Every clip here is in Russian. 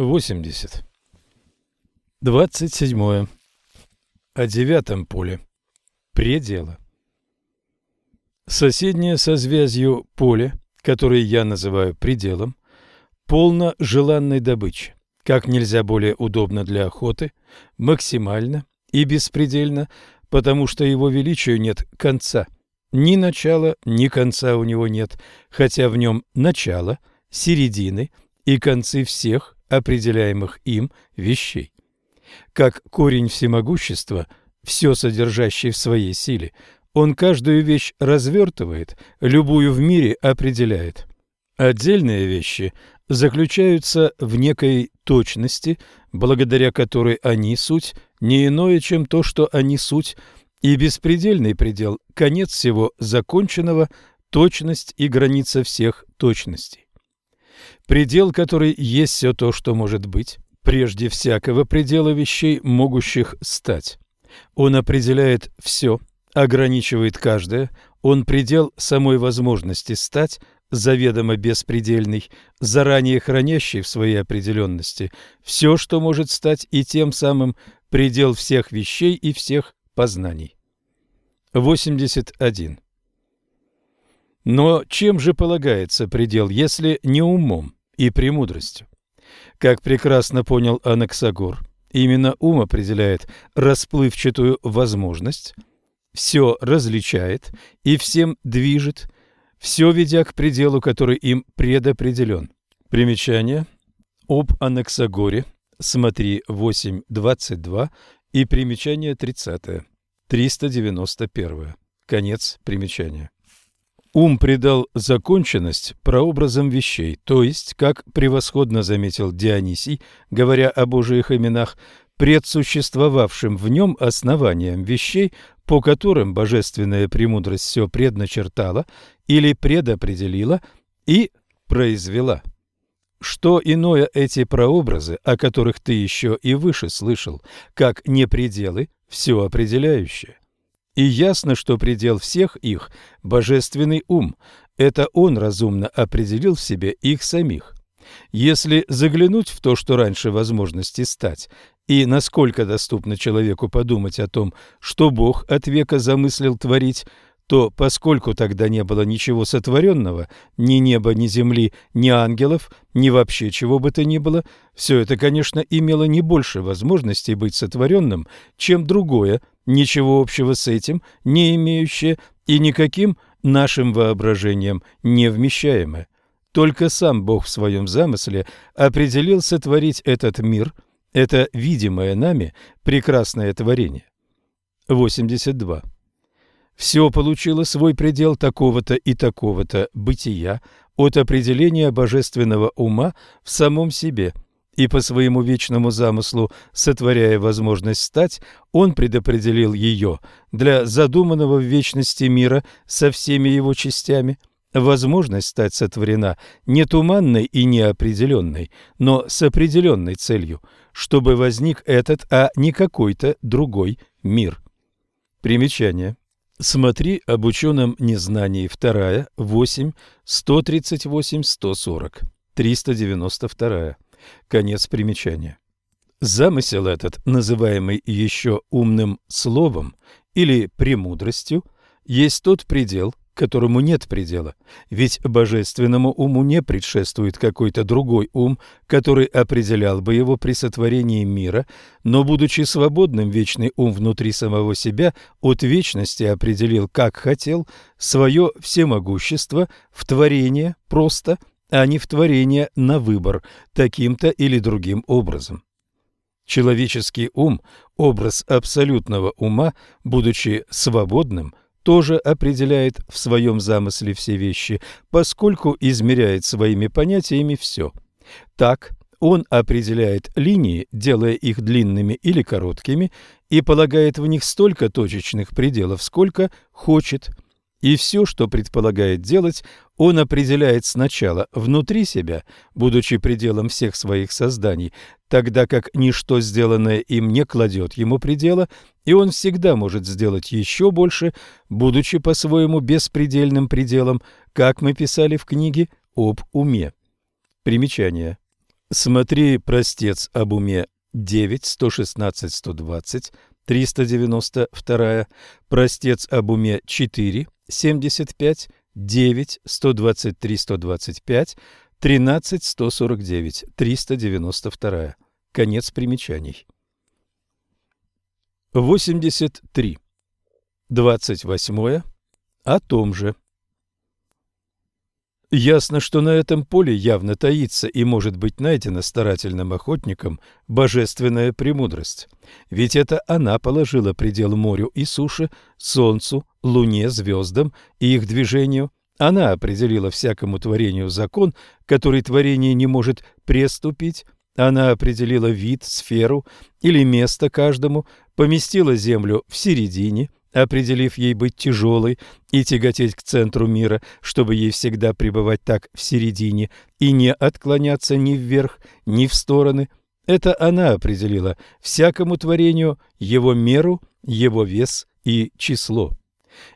80. 27. О девятом поле. Предела. Соседнее со связью поле, которое я называю пределом, полно желанной добычи, как нельзя более удобно для охоты, максимально и беспредельно, потому что его величию нет конца. Ни начала, ни конца у него нет, хотя в нем начало, середины и концы всех определяемых им вещей. Как корень всемогущества, все содержащий в своей силе, он каждую вещь развертывает, любую в мире определяет. Отдельные вещи заключаются в некой точности, благодаря которой они суть не иное, чем то, что они суть, и беспредельный предел – конец всего законченного, точность и граница всех точностей. Предел, который есть все то, что может быть, прежде всякого предела вещей, могущих стать. Он определяет все, ограничивает каждое, он предел самой возможности стать, заведомо беспредельный, заранее хранящий в своей определенности все, что может стать, и тем самым предел всех вещей и всех познаний. 81. Но чем же полагается предел, если не умом и премудростью? Как прекрасно понял Анаксагор, именно ум определяет расплывчатую возможность, все различает и всем движет, все ведя к пределу, который им предопределен. Примечание. Об Анаксагоре. Смотри 8.22 и примечание 30. 391. Конец примечания. Ум придал законченность прообразам вещей, то есть, как превосходно заметил Дионисий, говоря о Божиих именах, предсуществовавшим в нем основанием вещей, по которым божественная премудрость все предначертала или предопределила и произвела. Что иное эти прообразы, о которых ты еще и выше слышал, как не пределы, все определяющее. И ясно, что предел всех их – божественный ум. Это он разумно определил в себе их самих. Если заглянуть в то, что раньше возможности стать, и насколько доступно человеку подумать о том, что Бог от века замыслил творить, то поскольку тогда не было ничего сотворенного, ни неба, ни земли, ни ангелов, ни вообще чего бы то ни было, все это, конечно, имело не больше возможностей быть сотворенным, чем другое, ничего общего с этим, не имеющее и никаким нашим воображением не вмещаемое. Только сам Бог в своем замысле определил сотворить этот мир, это видимое нами прекрасное творение. 82. Все получило свой предел такого-то и такого-то бытия от определения божественного ума в самом себе, и по своему вечному замыслу, сотворяя возможность стать, он предопределил ее для задуманного в вечности мира со всеми его частями. Возможность стать сотворена не туманной и неопределенной, но с определенной целью, чтобы возник этот, а не какой-то другой мир. Примечание. Смотри об ученом незнании. Вторая, 8, 138, 140, 392. Конец примечания. Замысел этот, называемый еще умным словом или премудростью, есть тот предел, которому нет предела, ведь божественному уму не предшествует какой-то другой ум, который определял бы его при сотворении мира, но, будучи свободным, вечный ум внутри самого себя от вечности определил, как хотел, свое всемогущество в творение просто, а не в творение на выбор, таким-то или другим образом. Человеческий ум, образ абсолютного ума, будучи свободным – тоже определяет в своем замысле все вещи, поскольку измеряет своими понятиями все. Так, он определяет линии, делая их длинными или короткими, и полагает в них столько точечных пределов, сколько хочет – и все, что предполагает делать, он определяет сначала внутри себя, будучи пределом всех своих созданий, тогда как ничто, сделанное им, не кладет ему предела, и он всегда может сделать еще больше, будучи по-своему беспредельным пределом, как мы писали в книге об уме. Примечание. Смотри «Простец об уме» 9, 116, 120, 392, «Простец об уме» 4, 75, 9, 123, 125, 13, 149, 392. Конец примечаний. 83. 28. О том же. Ясно, что на этом поле явно таится и может быть найдена старательным охотником божественная премудрость. Ведь это она положила предел морю и суше, солнцу, луне, звездам и их движению. Она определила всякому творению закон, который творение не может преступить. Она определила вид, сферу или место каждому, поместила землю в середине – определив ей быть тяжелой и тяготеть к центру мира, чтобы ей всегда пребывать так в середине и не отклоняться ни вверх, ни в стороны. Это она определила всякому творению его меру, его вес и число.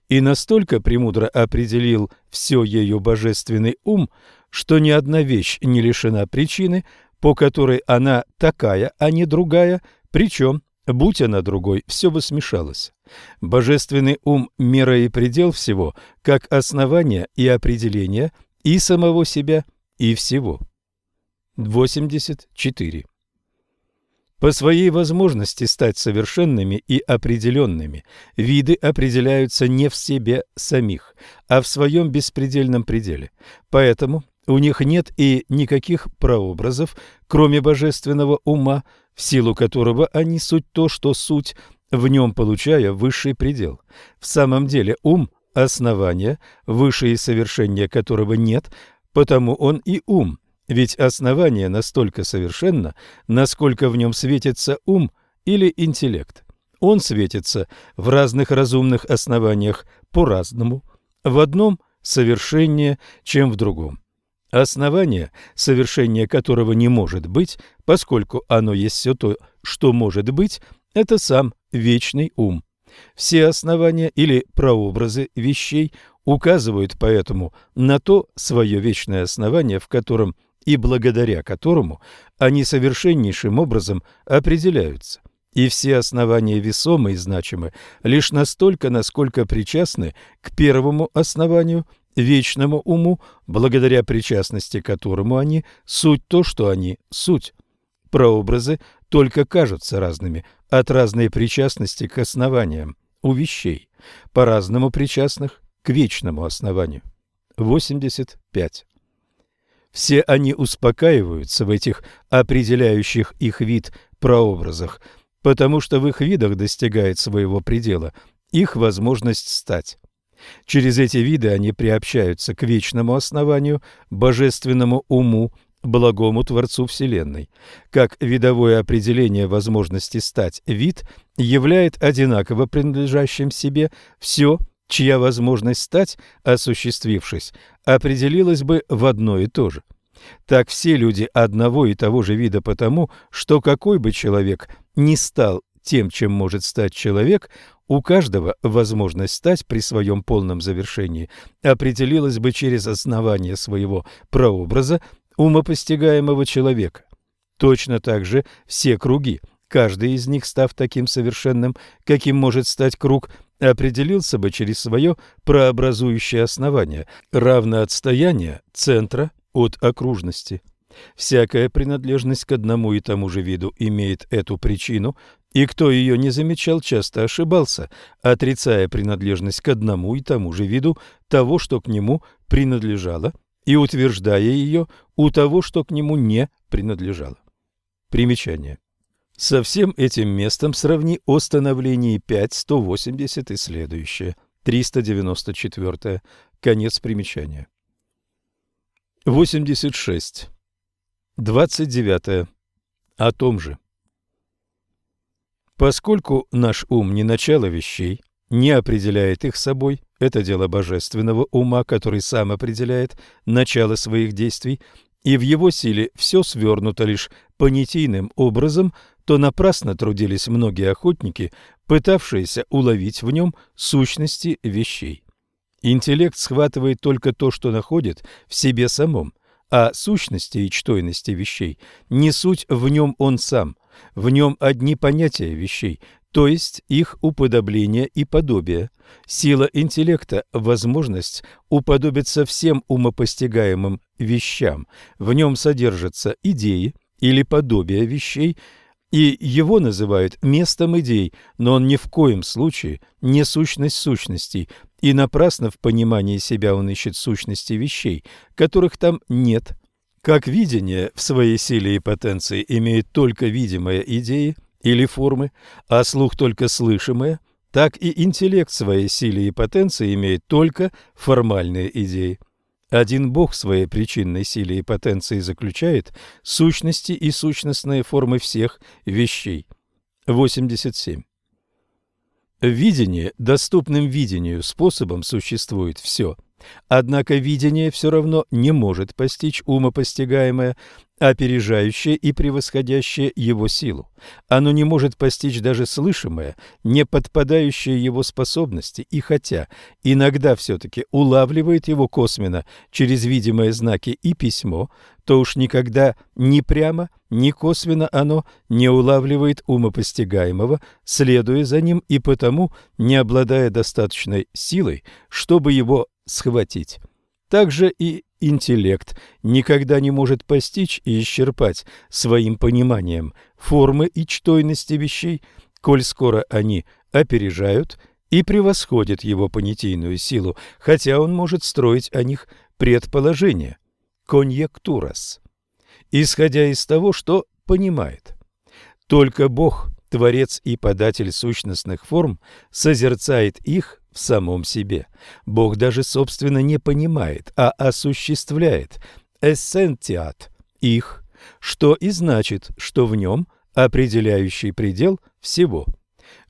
И настолько премудро определил все ее божественный ум, что ни одна вещь не лишена причины, по которой она такая, а не другая, причем Будь она другой, все бы смешалось. Божественный ум – мера и предел всего, как основание и определение и самого себя, и всего. 84. По своей возможности стать совершенными и определенными, виды определяются не в себе самих, а в своем беспредельном пределе. Поэтому у них нет и никаких прообразов, кроме божественного ума, в силу которого они суть то, что суть, в нем получая высший предел. В самом деле ум – основание, высшее совершение которого нет, потому он и ум, ведь основание настолько совершенно, насколько в нем светится ум или интеллект. Он светится в разных разумных основаниях по-разному, в одном совершеннее, чем в другом. Основание, совершение которого не может быть, поскольку оно есть все то, что может быть, это сам вечный ум. Все основания или прообразы вещей указывают поэтому на то свое вечное основание, в котором и благодаря которому они совершеннейшим образом определяются. И все основания весомы и значимы лишь настолько, насколько причастны к первому основанию – вечному уму, благодаря причастности которому они суть то, что они суть. Прообразы только кажутся разными от разной причастности к основаниям у вещей, по-разному причастных к вечному основанию. 85. Все они успокаиваются в этих определяющих их вид прообразах, потому что в их видах достигает своего предела их возможность стать. Через эти виды они приобщаются к вечному основанию, божественному уму, благому Творцу Вселенной. Как видовое определение возможности стать вид являет одинаково принадлежащим себе все, чья возможность стать, осуществившись, определилась бы в одно и то же. Так все люди одного и того же вида потому, что какой бы человек ни стал тем, чем может стать человек, у каждого возможность стать при своем полном завершении определилась бы через основание своего прообраза умопостигаемого человека. Точно так же все круги, каждый из них, став таким совершенным, каким может стать круг, определился бы через свое прообразующее основание, равное отстояние центра от окружности. Всякая принадлежность к одному и тому же виду имеет эту причину, и кто ее не замечал, часто ошибался, отрицая принадлежность к одному и тому же виду того, что к нему принадлежало, и утверждая ее у того, что к нему не принадлежало. Примечание. Со всем этим местом сравни о становлении 5, 180 и следующее. 394. Конец примечания. 86. 29. О том же. Поскольку наш ум не начало вещей, не определяет их собой, это дело божественного ума, который сам определяет начало своих действий, и в его силе все свернуто лишь понятийным образом, то напрасно трудились многие охотники, пытавшиеся уловить в нем сущности вещей. Интеллект схватывает только то, что находит в себе самом, а сущности и чтойности вещей не суть в нем он сам, в нем одни понятия вещей, то есть их уподобление и подобие. Сила интеллекта – возможность уподобиться всем умопостигаемым вещам. В нем содержатся идеи или подобия вещей, и его называют местом идей, но он ни в коем случае не сущность сущностей, и напрасно в понимании себя он ищет сущности вещей, которых там нет. Как видение в своей силе и потенции имеет только видимые идеи или формы, а слух только слышимые, так и интеллект своей силе и потенции имеет только формальные идеи. Один Бог в своей причинной силе и потенции заключает сущности и сущностные формы всех вещей. 87. Видение доступным видению способом существует все. Однако видение все равно не может постичь умопостигаемое, опережающее и превосходящее его силу. Оно не может постичь даже слышимое, не подпадающее его способности, и хотя иногда все-таки улавливает его косвенно через видимые знаки и письмо, то уж никогда ни прямо, ни косвенно оно не улавливает умопостигаемого, следуя за ним и потому не обладая достаточной силой, чтобы его схватить. Также и интеллект никогда не может постичь и исчерпать своим пониманием формы и чтойности вещей, коль скоро они опережают и превосходят его понятийную силу, хотя он может строить о них предположения. Конъектурас. Исходя из того, что понимает. Только Бог, Творец и Податель сущностных форм, созерцает их в самом себе. Бог даже, собственно, не понимает, а осуществляет эссентиат их, что и значит, что в нем определяющий предел всего.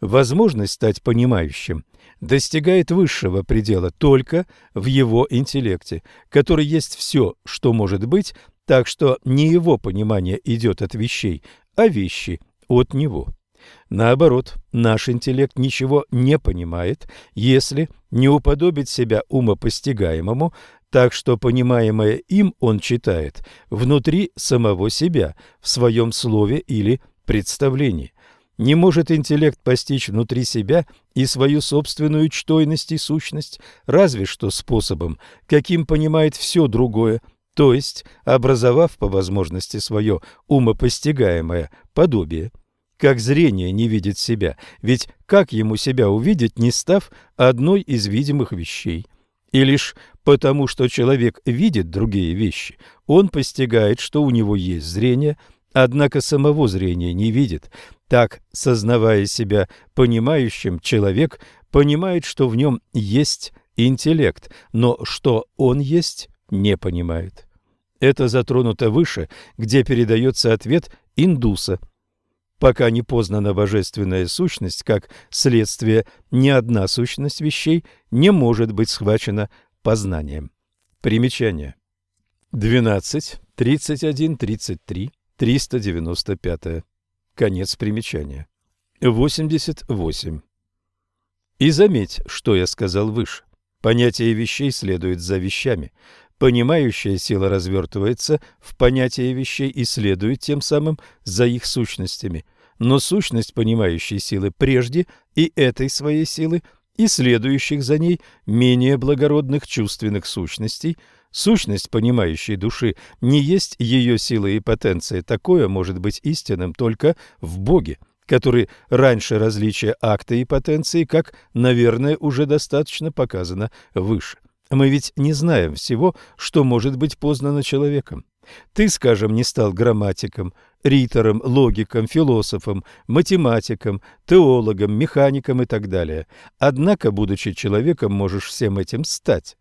Возможность стать понимающим достигает высшего предела только в его интеллекте, который есть все, что может быть, так что не его понимание идет от вещей, а вещи от него. Наоборот, наш интеллект ничего не понимает, если не уподобить себя умопостигаемому, так что понимаемое им он читает внутри самого себя, в своем слове или представлении. Не может интеллект постичь внутри себя и свою собственную чтойность и сущность, разве что способом, каким понимает все другое, то есть образовав по возможности свое умопостигаемое подобие как зрение не видит себя, ведь как ему себя увидеть, не став одной из видимых вещей? И лишь потому, что человек видит другие вещи, он постигает, что у него есть зрение, однако самого зрения не видит. Так, сознавая себя понимающим, человек понимает, что в нем есть интеллект, но что он есть, не понимает. Это затронуто выше, где передается ответ индуса – пока не познана божественная сущность, как следствие, ни одна сущность вещей не может быть схвачена познанием. Примечание. 12, 31, 33, 395. Конец примечания. 88. И заметь, что я сказал выше. Понятие вещей следует за вещами. Понимающая сила развертывается в понятие вещей и следует тем самым за их сущностями но сущность понимающей силы прежде и этой своей силы, и следующих за ней менее благородных чувственных сущностей, сущность понимающей души не есть ее сила и потенция, такое может быть истинным только в Боге, который раньше различия акта и потенции, как, наверное, уже достаточно показано выше. Мы ведь не знаем всего, что может быть познано человеком. Ты, скажем, не стал грамматиком, ритором, логиком, философом, математиком, теологом, механиком и так далее. Однако, будучи человеком, можешь всем этим стать.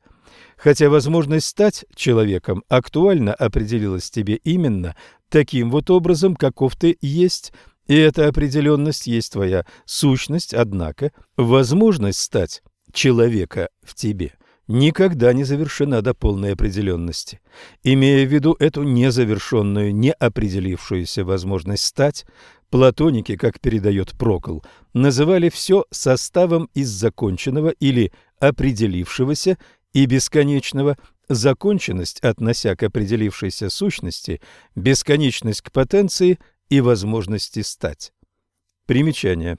Хотя возможность стать человеком актуально определилась тебе именно таким вот образом, каков ты есть, и эта определенность есть твоя сущность, однако возможность стать человека в тебе – никогда не завершена до полной определенности. Имея в виду эту незавершенную, неопределившуюся возможность стать, платоники, как передает Прокол, называли все составом из законченного или определившегося и бесконечного, законченность, относя к определившейся сущности, бесконечность к потенции и возможности стать. Примечание.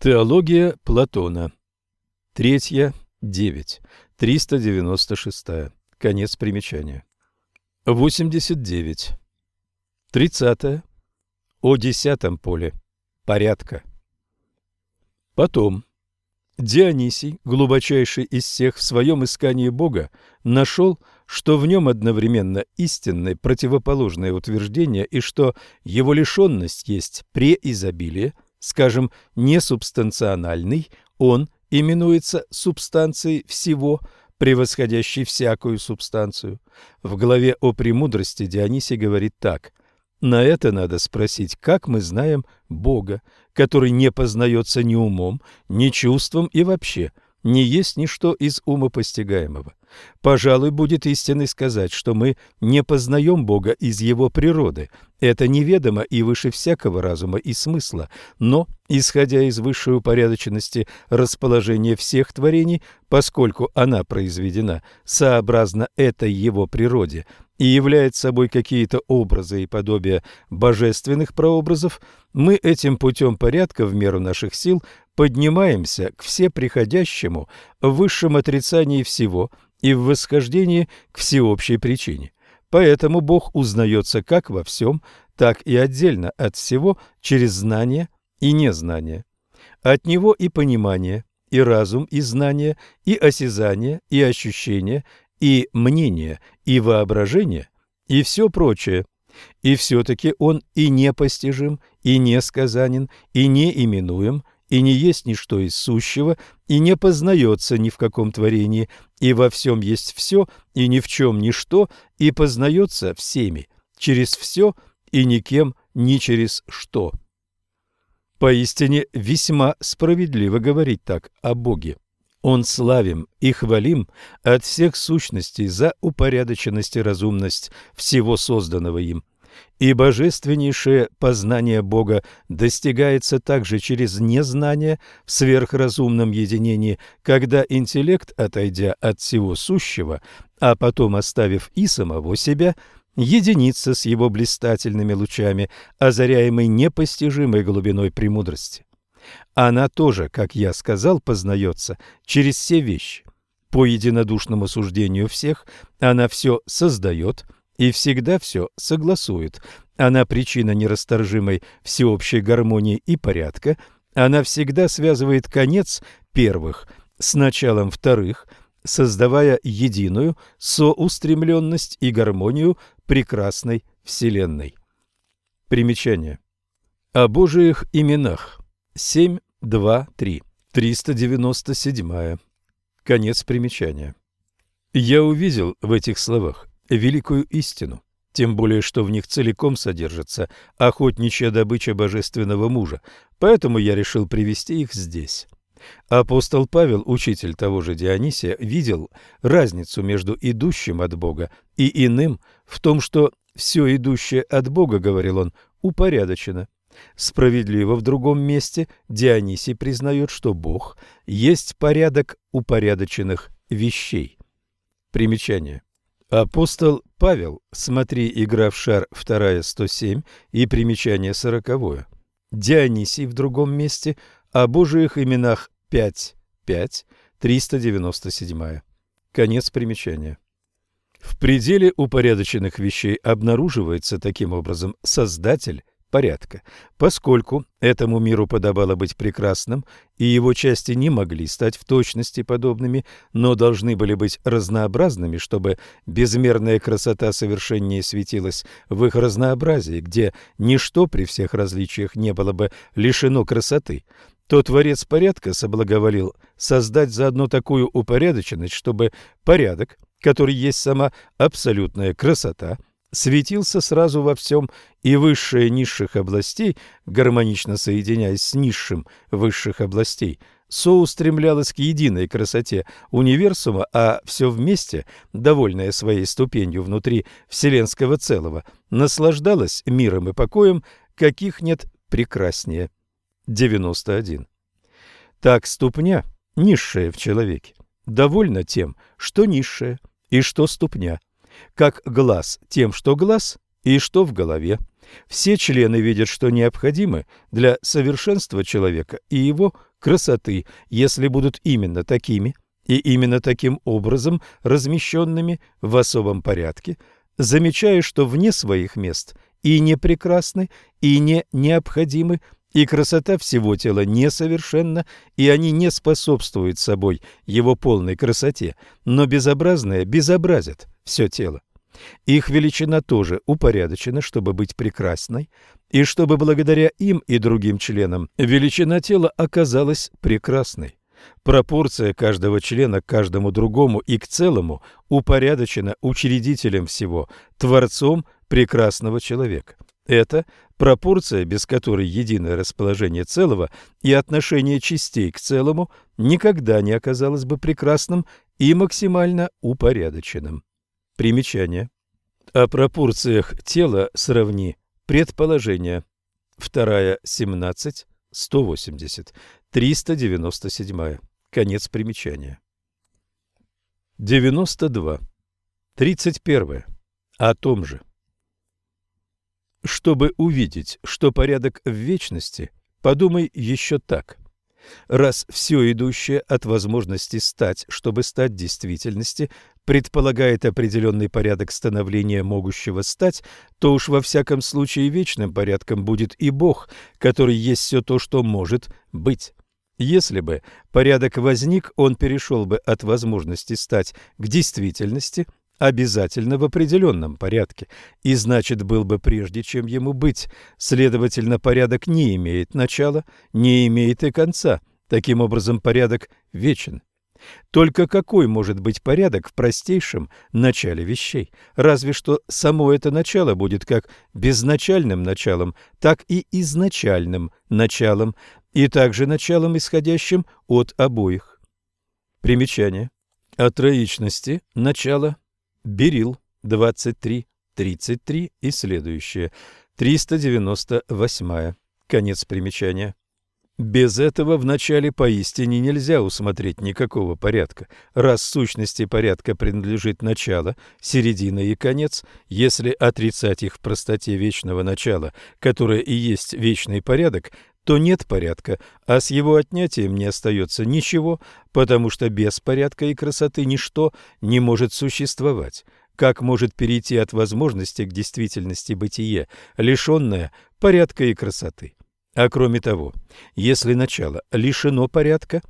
Теология Платона. Третья, 9. 396. Конец примечания. 89. 30. О десятом поле. Порядка. Потом Дионисий, глубочайший из всех в своем искании Бога, нашел, что в нем одновременно истинное противоположное утверждение и что его лишенность есть преизобилие, скажем, несубстанциональный, он именуется субстанцией всего, превосходящей всякую субстанцию. В главе о премудрости Дионисий говорит так – на это надо спросить, как мы знаем Бога, который не познается ни умом, ни чувством и вообще не есть ничто из умопостигаемого. Пожалуй, будет истинной сказать, что мы не познаем Бога из Его природы. Это неведомо и выше всякого разума и смысла, но, исходя из высшей упорядоченности расположения всех творений, поскольку она произведена сообразно этой Его природе и является собой какие-то образы и подобия божественных прообразов, мы этим путем порядка в меру наших сил поднимаемся к всеприходящему в высшем отрицании всего – и в восхождении к всеобщей причине. Поэтому Бог узнается как во всем, так и отдельно от всего через знание и незнание. От Него и понимание, и разум, и знание, и осязание, и ощущение, и мнение, и воображение, и все прочее. И все-таки Он и непостижим, и несказанен, и неименуем, и не есть ничто из сущего, и не познается ни в каком творении, и во всем есть все, и ни в чем ничто, и познается всеми, через все и никем, ни через что. Поистине весьма справедливо говорить так о Боге. Он славим и хвалим от всех сущностей за упорядоченность и разумность всего созданного им – и божественнейшее познание Бога достигается также через незнание в сверхразумном единении, когда интеллект, отойдя от всего сущего, а потом оставив и самого себя, единится с его блистательными лучами, озаряемой непостижимой глубиной премудрости. Она тоже, как я сказал, познается через все вещи. По единодушному суждению всех она все создает – и всегда все согласует. Она причина нерасторжимой всеобщей гармонии и порядка. Она всегда связывает конец первых с началом вторых, создавая единую соустремленность и гармонию прекрасной Вселенной. Примечание. О Божиих именах. 7, 2, 3. 397. Конец примечания. Я увидел в этих словах великую истину, тем более что в них целиком содержится охотничья добыча божественного мужа, поэтому я решил привести их здесь. Апостол Павел, учитель того же Дионисия, видел разницу между идущим от Бога и иным в том, что все идущее от Бога, говорил он, упорядочено. Справедливо в другом месте Дионисий признает, что Бог есть порядок упорядоченных вещей. Примечание. Апостол Павел, смотри «Игра в шар» 2 107 и примечание 40. Дионисий в другом месте, о Божиих именах 5, 5, 397. Конец примечания. В пределе упорядоченных вещей обнаруживается таким образом Создатель порядка, поскольку этому миру подобало быть прекрасным, и его части не могли стать в точности подобными, но должны были быть разнообразными, чтобы безмерная красота совершеннее светилась в их разнообразии, где ничто при всех различиях не было бы лишено красоты, то Творец порядка соблаговолил создать заодно такую упорядоченность, чтобы порядок, который есть сама абсолютная красота, светился сразу во всем, и высшее низших областей, гармонично соединяясь с низшим высших областей, соустремлялось к единой красоте универсума, а все вместе, довольное своей ступенью внутри вселенского целого, наслаждалось миром и покоем, каких нет прекраснее. 91. Так ступня, низшая в человеке, довольна тем, что низшая, и что ступня, как глаз тем, что глаз, и что в голове. Все члены видят, что необходимы для совершенства человека и его красоты, если будут именно такими и именно таким образом размещенными в особом порядке, замечая, что вне своих мест и не прекрасны, и не необходимы, и красота всего тела несовершенна, и они не способствуют собой его полной красоте, но безобразное безобразят все тело. Их величина тоже упорядочена, чтобы быть прекрасной, и чтобы благодаря им и другим членам величина тела оказалась прекрасной. Пропорция каждого члена к каждому другому и к целому упорядочена учредителем всего, творцом прекрасного человека. Это пропорция, без которой единое расположение целого и отношение частей к целому никогда не оказалось бы прекрасным и максимально упорядоченным. Примечание. О пропорциях тела сравни предположение. Вторая 17, 180, 397. Конец примечания. 92. 31. О том же. Чтобы увидеть, что порядок в вечности, подумай еще так. Раз все идущее от возможности стать, чтобы стать действительности, предполагает определенный порядок становления могущего стать, то уж во всяком случае вечным порядком будет и Бог, который есть все то, что может быть. Если бы порядок возник, он перешел бы от возможности стать к действительности – обязательно в определенном порядке, и значит был бы прежде, чем ему быть. Следовательно, порядок не имеет начала, не имеет и конца. Таким образом, порядок вечен. Только какой может быть порядок в простейшем начале вещей? Разве что само это начало будет как безначальным началом, так и изначальным началом, и также началом, исходящим от обоих. Примечание. От троичности начало Берил 23, 33 и следующее. 398. Конец примечания. Без этого в начале поистине нельзя усмотреть никакого порядка. Раз сущности порядка принадлежит начало, середина и конец, если отрицать их в простоте вечного начала, которое и есть вечный порядок, то нет порядка, а с его отнятием не остается ничего, потому что без порядка и красоты ничто не может существовать. Как может перейти от возможности к действительности бытие, лишенное порядка и красоты? А кроме того, если начало лишено порядка,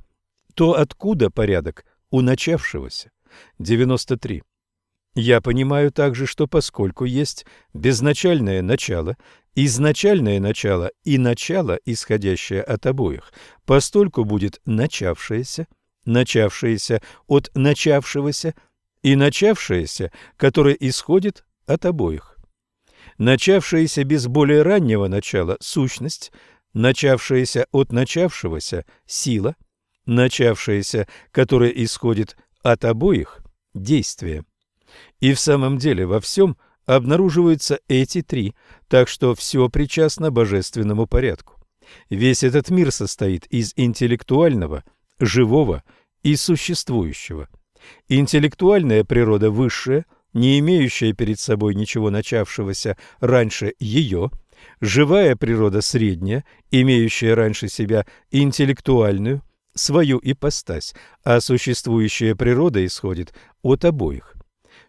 то откуда порядок у начавшегося? 93. Я понимаю также, что поскольку есть безначальное начало, изначальное начало и начало, исходящее от обоих, постольку будет начавшееся, начавшееся от начавшегося и начавшееся, которое исходит от обоих. Начавшееся без более раннего начала – сущность, начавшаяся от начавшегося – сила, начавшаяся, которая исходит от обоих – действие. И в самом деле во всем обнаруживаются эти три, так что все причастно божественному порядку. Весь этот мир состоит из интеллектуального, живого и существующего. Интеллектуальная природа высшая, не имеющая перед собой ничего начавшегося раньше ее – живая природа средняя, имеющая раньше себя интеллектуальную, свою ипостась, а существующая природа исходит от обоих.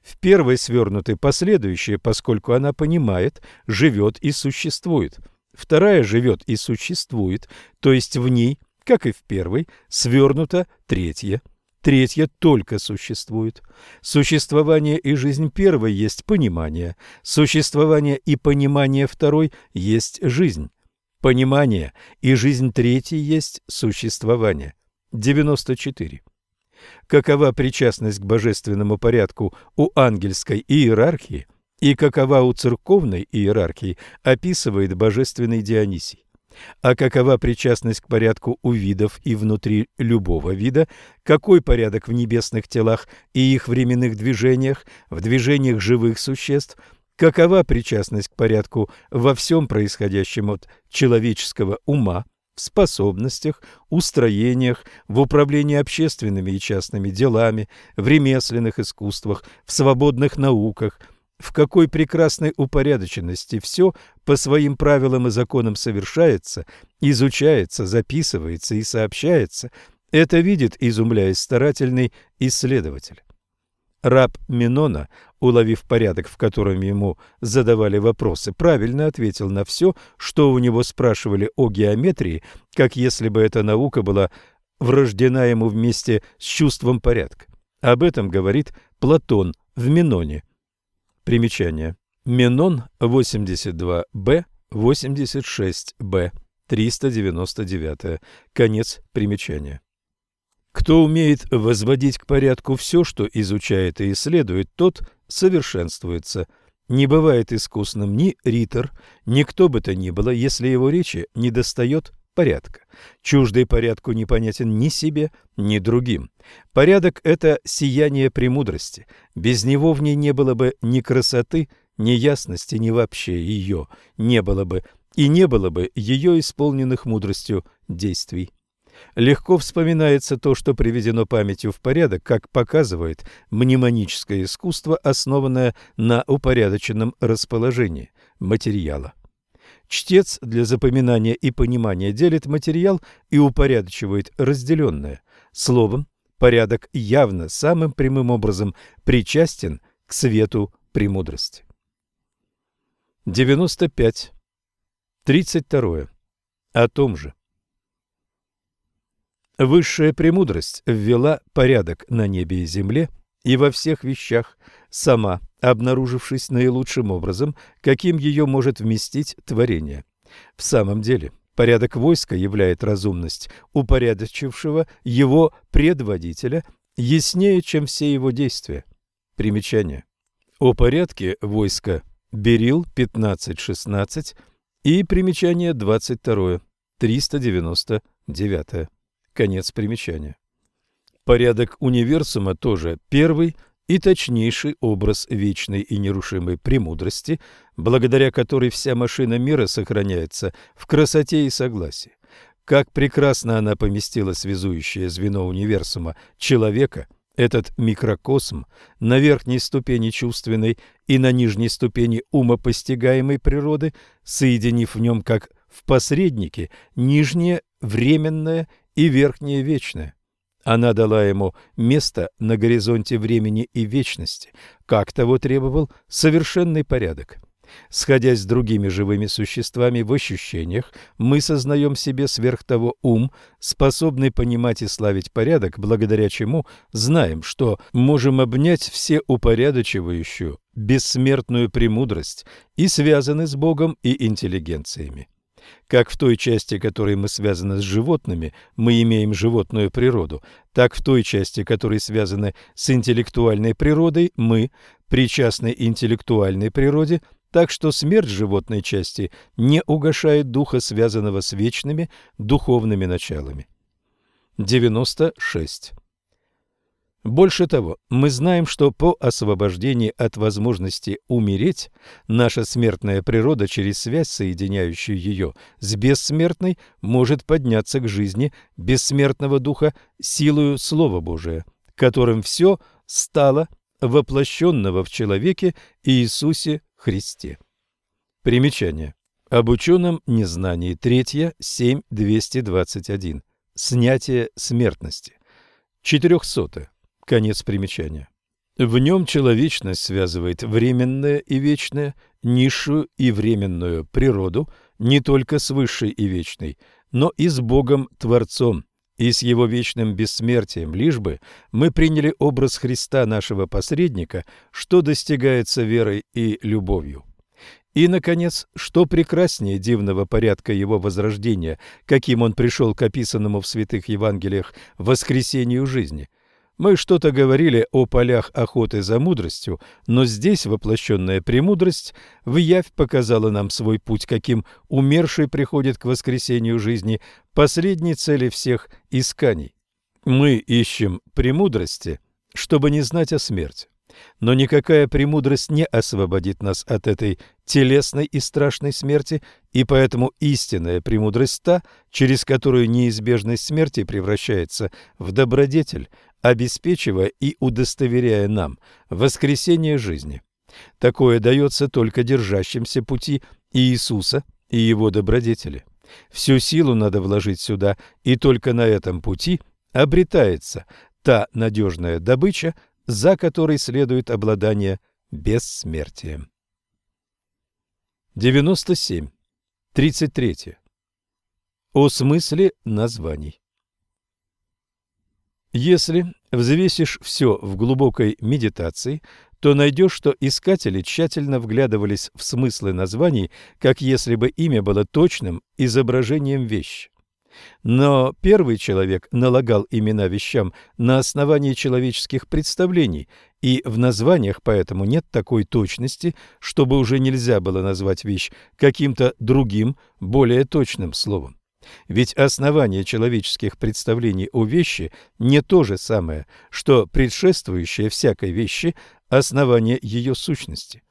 В первой свернуты последующие, поскольку она понимает, живет и существует. Вторая живет и существует, то есть в ней, как и в первой, свернута третья – Третье только существует. Существование и жизнь первой есть понимание. Существование и понимание второй есть жизнь. Понимание и жизнь третьей есть существование. 94. Какова причастность к божественному порядку у ангельской иерархии и какова у церковной иерархии, описывает божественный Дионисий. А какова причастность к порядку у видов и внутри любого вида? Какой порядок в небесных телах и их временных движениях, в движениях живых существ? Какова причастность к порядку во всем происходящем от человеческого ума в способностях, устроениях, в управлении общественными и частными делами, в ремесленных искусствах, в свободных науках, в какой прекрасной упорядоченности все по своим правилам и законам совершается, изучается, записывается и сообщается, это видит, изумляясь, старательный исследователь. Раб Минона, уловив порядок, в котором ему задавали вопросы, правильно ответил на все, что у него спрашивали о геометрии, как если бы эта наука была врождена ему вместе с чувством порядка. Об этом говорит Платон в Миноне. Примечание. Минон 82b, 86b, 399. Конец примечания. Кто умеет возводить к порядку все, что изучает и исследует, тот совершенствуется. Не бывает искусным ни ритор, ни кто бы то ни было, если его речи не достает порядка. Чуждый порядку непонятен ни себе, ни другим. Порядок – это сияние премудрости. Без него в ней не было бы ни красоты, ни ясности, ни вообще ее не было бы, и не было бы ее исполненных мудростью действий. Легко вспоминается то, что приведено памятью в порядок, как показывает мнемоническое искусство, основанное на упорядоченном расположении материала. Чтец для запоминания и понимания делит материал и упорядочивает разделенное. Словом, порядок явно самым прямым образом причастен к свету премудрости. 95. 32. О том же. Высшая премудрость ввела порядок на небе и земле и во всех вещах, сама обнаружившись наилучшим образом, каким ее может вместить творение. В самом деле, порядок войска являет разумность упорядочившего его предводителя яснее, чем все его действия. Примечание. О порядке войска Берил 15.16 и примечание 22, 399. Конец примечания. Порядок универсума тоже первый и точнейший образ вечной и нерушимой премудрости, благодаря которой вся машина мира сохраняется в красоте и согласии. Как прекрасно она поместила связующее звено универсума человека, этот микрокосм, на верхней ступени чувственной и на нижней ступени умопостигаемой природы, соединив в нем как в посреднике нижнее временное и верхнее вечное. Она дала ему место на горизонте времени и вечности, как того требовал совершенный порядок. Сходясь с другими живыми существами в ощущениях, мы сознаем себе сверх того ум, способный понимать и славить порядок, благодаря чему знаем, что можем обнять все упорядочивающую, бессмертную премудрость и связаны с Богом и интеллигенциями. Как в той части, которой мы связаны с животными, мы имеем животную природу, так в той части, которой связаны с интеллектуальной природой, мы причастны интеллектуальной природе, так что смерть животной части не угошает духа, связанного с вечными духовными началами. 96. Больше того, мы знаем, что по освобождении от возможности умереть, наша смертная природа через связь, соединяющую ее с бессмертной, может подняться к жизни бессмертного духа силою Слова Божия, которым все стало воплощенного в человеке Иисусе Христе. Примечание. Об ученом незнании. Третье, 7, 221. Снятие смертности. Четырехсотое. Конец примечания. В нем человечность связывает временное и вечное, низшую и временную природу не только с высшей и вечной, но и с Богом-творцом, и с его вечным бессмертием, лишь бы мы приняли образ Христа нашего посредника, что достигается верой и любовью. И, наконец, что прекраснее дивного порядка его возрождения, каким он пришел к описанному в святых Евангелиях воскресению жизни – мы что-то говорили о полях охоты за мудростью, но здесь воплощенная премудрость в явь показала нам свой путь, каким умерший приходит к воскресению жизни, последней цели всех исканий. Мы ищем премудрости, чтобы не знать о смерти. Но никакая премудрость не освободит нас от этой телесной и страшной смерти, и поэтому истинная премудрость та, через которую неизбежность смерти превращается в добродетель, обеспечивая и удостоверяя нам воскресение жизни. Такое дается только держащимся пути Иисуса и его добродетели. Всю силу надо вложить сюда, и только на этом пути обретается та надежная добыча, за которой следует обладание бессмертием. 97. 33. О смысле названий. Если взвесишь все в глубокой медитации, то найдешь, что искатели тщательно вглядывались в смыслы названий, как если бы имя было точным изображением вещи. Но первый человек налагал имена вещам на основании человеческих представлений, и в названиях поэтому нет такой точности, чтобы уже нельзя было назвать вещь каким-то другим, более точным словом. Ведь основание человеческих представлений о вещи не то же самое, что предшествующее всякой вещи основание ее сущности.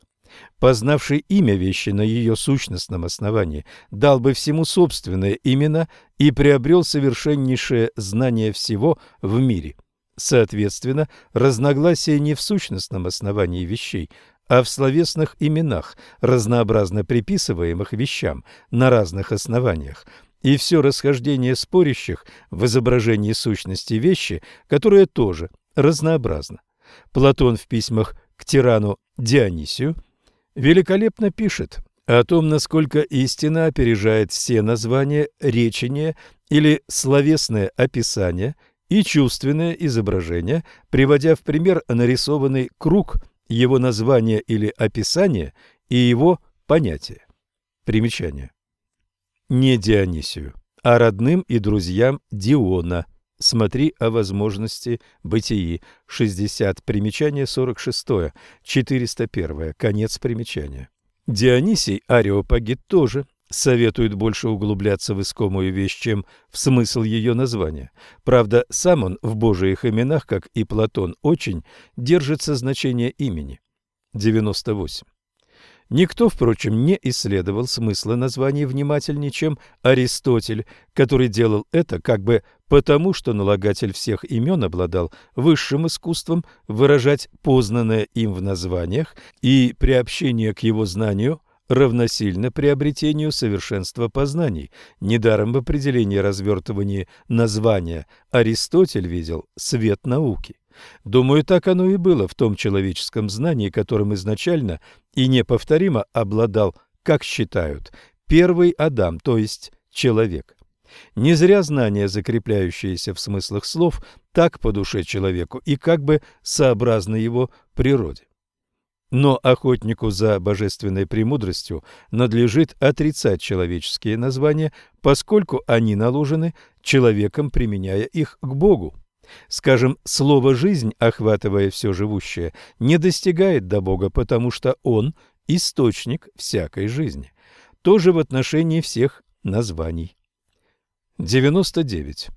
Познавший имя вещи на ее сущностном основании дал бы всему собственное имена и приобрел совершеннейшее знание всего в мире. Соответственно, разногласие не в сущностном основании вещей, а в словесных именах, разнообразно приписываемых вещам на разных основаниях, и все расхождение спорящих в изображении сущности вещи, которое тоже разнообразно. Платон в письмах к тирану Дионисию великолепно пишет о том, насколько истина опережает все названия, речения или словесное описание и чувственное изображение, приводя в пример нарисованный круг, его название или описание и его понятие. Примечание. Не Дионисию, а родным и друзьям Диона – Смотри о возможности бытии. 60. Примечание 46. 401. Конец примечания. Дионисий Ареопагит тоже советует больше углубляться в искомую вещь, чем в смысл ее названия. Правда, сам он в Божиих именах, как и Платон, очень держится значение имени. 98. Никто, впрочем, не исследовал смысла названий внимательнее, чем Аристотель, который делал это как бы потому, что налагатель всех имен обладал высшим искусством выражать познанное им в названиях, и приобщение к его знанию равносильно приобретению совершенства познаний. Недаром в определении развертывания названия Аристотель видел свет науки. Думаю, так оно и было в том человеческом знании, которым изначально и неповторимо обладал, как считают, первый Адам, то есть человек. Не зря знания, закрепляющиеся в смыслах слов, так по душе человеку и как бы сообразны его природе. Но охотнику за божественной премудростью надлежит отрицать человеческие названия, поскольку они наложены человеком, применяя их к Богу. Скажем, слово «жизнь», охватывая все живущее, не достигает до Бога, потому что Он – источник всякой жизни. Тоже в отношении всех названий. 99.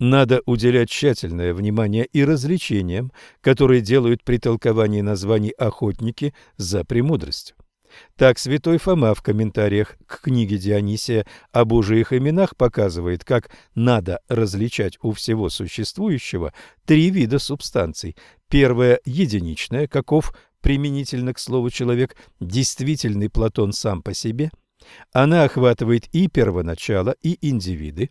Надо уделять тщательное внимание и развлечениям, которые делают при толковании названий охотники за премудростью. Так святой Фома в комментариях к книге Дионисия о Божиих именах показывает, как надо различать у всего существующего три вида субстанций. Первое – единичное, каков применительно к слову человек, действительный Платон сам по себе. Она охватывает и первоначало, и индивиды.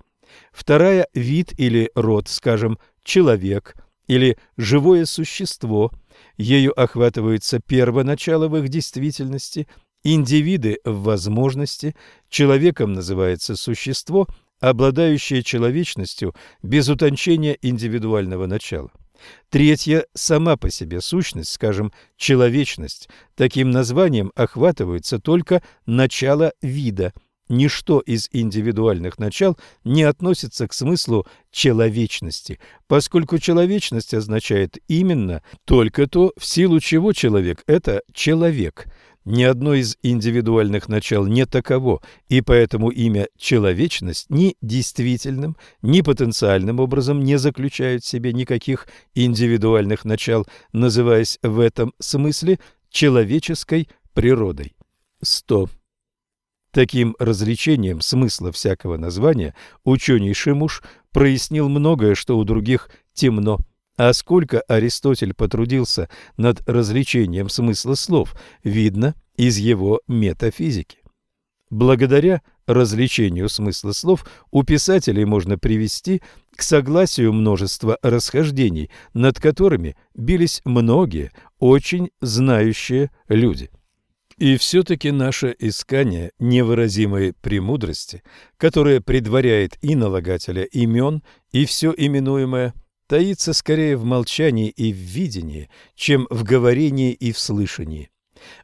Вторая – вид или род, скажем, человек или живое существо – Ею охватывается первоначало в их действительности, индивиды в возможности, человеком называется существо, обладающее человечностью без утончения индивидуального начала. Третье – сама по себе сущность, скажем, человечность. Таким названием охватывается только начало вида – Ничто из индивидуальных начал не относится к смыслу человечности, поскольку человечность означает именно только то, в силу чего человек – это человек. Ни одно из индивидуальных начал не таково, и поэтому имя «человечность» ни действительным, ни потенциальным образом не заключает в себе никаких индивидуальных начал, называясь в этом смысле человеческой природой. 100. Таким развлечением смысла всякого названия ученый Шимуш прояснил многое, что у других темно. А сколько Аристотель потрудился над развлечением смысла слов, видно из его метафизики. Благодаря развлечению смысла слов у писателей можно привести к согласию множество расхождений, над которыми бились многие очень знающие люди. И все-таки наше искание невыразимой премудрости, которое предваряет и налагателя имен, и все именуемое – таится скорее в молчании и в видении, чем в говорении и в слышании.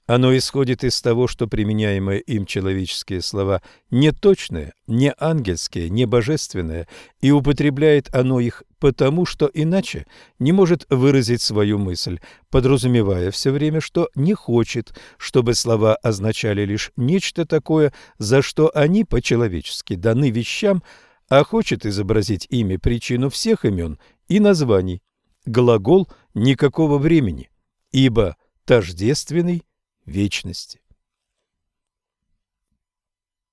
Оно исходит из того, что применяемые им человеческие слова не точные, не ангельские, не божественные, и употребляет оно их потому, что иначе не может выразить свою мысль, подразумевая все время, что не хочет, чтобы слова означали лишь нечто такое, за что они по-человечески даны вещам, а хочет изобразить ими причину всех имен и названий. Глагол никакого времени, ибо тождественный вечности.